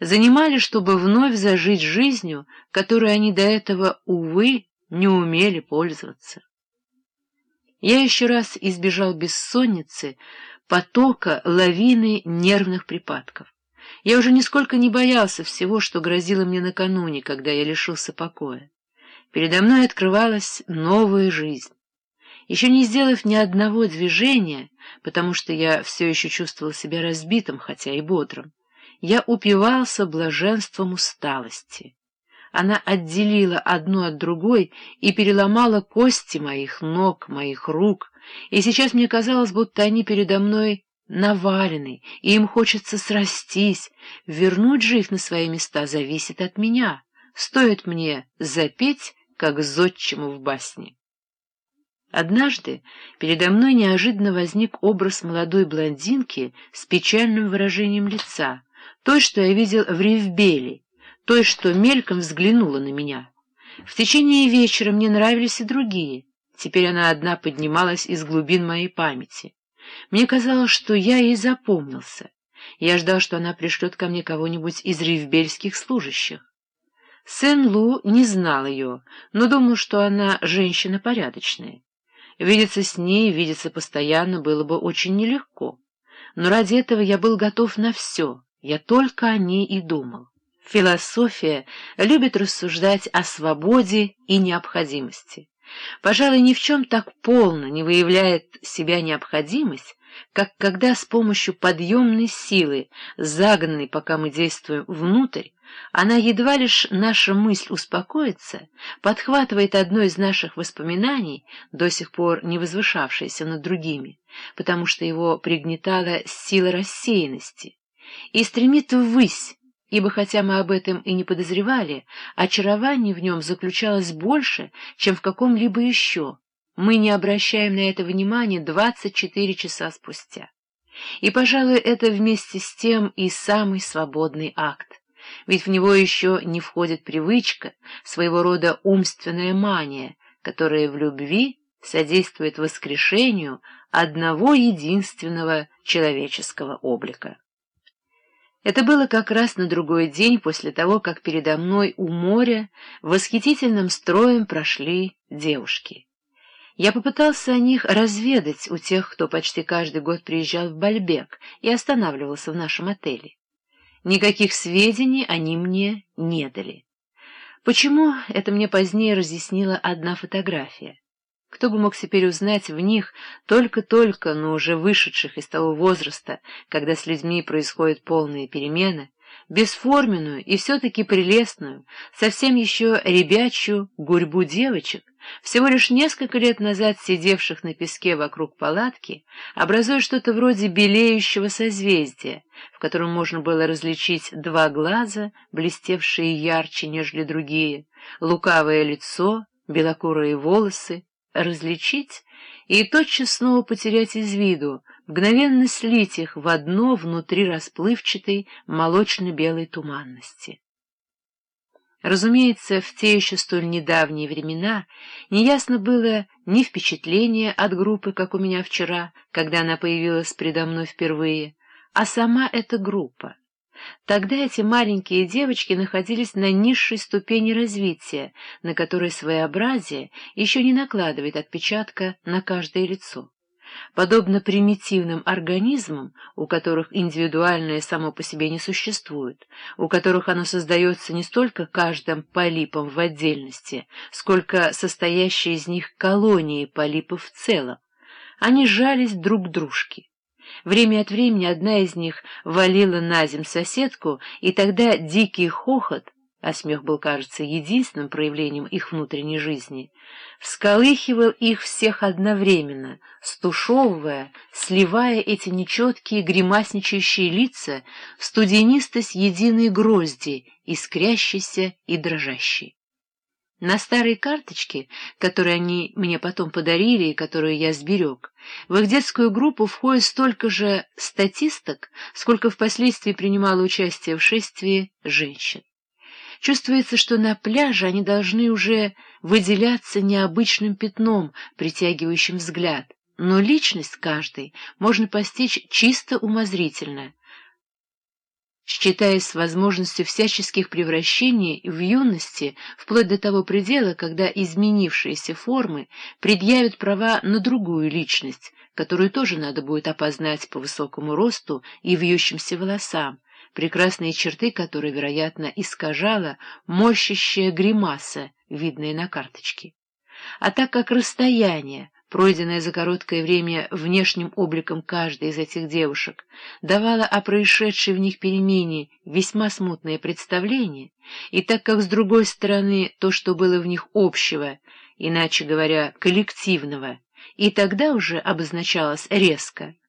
занимали, чтобы вновь зажить жизнью, которой они до этого, увы, не умели пользоваться. Я еще раз избежал бессонницы, потока, лавины нервных припадков. Я уже нисколько не боялся всего, что грозило мне накануне, когда я лишился покоя. Передо мной открывалась новая жизнь. Еще не сделав ни одного движения, потому что я все еще чувствовал себя разбитым, хотя и бодрым, я упивался блаженством усталости. Она отделила одну от другой и переломала кости моих ног, моих рук, и сейчас мне казалось, будто они передо мной навалены, и им хочется срастись. Вернуть же их на свои места зависит от меня. Стоит мне запеть, как зодчему в басне. Однажды передо мной неожиданно возник образ молодой блондинки с печальным выражением лица, той, что я видел в Ривбеле, той, что мельком взглянула на меня. В течение вечера мне нравились и другие. Теперь она одна поднималась из глубин моей памяти. Мне казалось, что я ей запомнился. Я ждал, что она пришлет ко мне кого-нибудь из ривбельских служащих. Сен-Лу не знал ее, но думал, что она женщина порядочная. Видеться с ней, видеться постоянно было бы очень нелегко. Но ради этого я был готов на все, я только о ней и думал. Философия любит рассуждать о свободе и необходимости. Пожалуй, ни в чем так полно не выявляет себя необходимость, как когда с помощью подъемной силы, загнанной, пока мы действуем внутрь, она едва лишь наша мысль успокоится, подхватывает одно из наших воспоминаний, до сих пор не возвышавшееся над другими, потому что его пригнетала сила рассеянности, и стремит ввысь, ибо хотя мы об этом и не подозревали, очарование в нем заключалось больше, чем в каком-либо еще. Мы не обращаем на это внимания 24 часа спустя. И, пожалуй, это вместе с тем и самый свободный акт, ведь в него еще не входит привычка, своего рода умственная мания, которая в любви содействует воскрешению одного единственного человеческого облика. Это было как раз на другой день после того, как передо мной у моря восхитительным строем прошли девушки. Я попытался о них разведать у тех, кто почти каждый год приезжал в Бальбек и останавливался в нашем отеле. Никаких сведений они мне не дали. Почему, это мне позднее разъяснила одна фотография. Кто бы мог теперь узнать в них, только-только, но уже вышедших из того возраста, когда с людьми происходят полные перемены, бесформенную и все-таки прелестную, совсем еще ребячью гурьбу девочек, всего лишь несколько лет назад сидевших на песке вокруг палатки, образуя что-то вроде белеющего созвездия, в котором можно было различить два глаза, блестевшие ярче, нежели другие, лукавое лицо, белокурые волосы, различить и тотчас снова потерять из виду, мгновенно слить их в одно внутри расплывчатой молочно-белой туманности. Разумеется, в те еще столь недавние времена неясно было ни впечатление от группы, как у меня вчера, когда она появилась предо мной впервые, а сама эта группа. Тогда эти маленькие девочки находились на низшей ступени развития, на которой своеобразие еще не накладывает отпечатка на каждое лицо. Подобно примитивным организмам, у которых индивидуальное само по себе не существует, у которых оно создается не столько каждым полипом в отдельности, сколько состоящей из них колонией полипов в целом, они жались друг к дружке. Время от времени одна из них валила на земь соседку, и тогда дикий хохот, а смех был, кажется, единственным проявлением их внутренней жизни, всколыхивал их всех одновременно, стушевывая, сливая эти нечеткие гримасничающие лица в студенистость единой грозди, искрящейся и дрожащей. На старой карточке, которую они мне потом подарили и которую я сберег, в их детскую группу входит столько же статисток, сколько впоследствии принимало участие в шествии женщин. Чувствуется, что на пляже они должны уже выделяться необычным пятном, притягивающим взгляд, но личность каждой можно постичь чисто умозрительно, считаясь с возможностью всяческих превращений в юности, вплоть до того предела, когда изменившиеся формы предъявят права на другую личность, которую тоже надо будет опознать по высокому росту и вьющимся волосам, прекрасные черты которой, вероятно, искажала морщащая гримаса, видная на карточке. А так как расстояние, пройденное за короткое время внешним обликом каждой из этих девушек, давало о происшедшей в них перемене весьма смутное представление, и так как, с другой стороны, то, что было в них общего, иначе говоря, коллективного, и тогда уже обозначалось резко —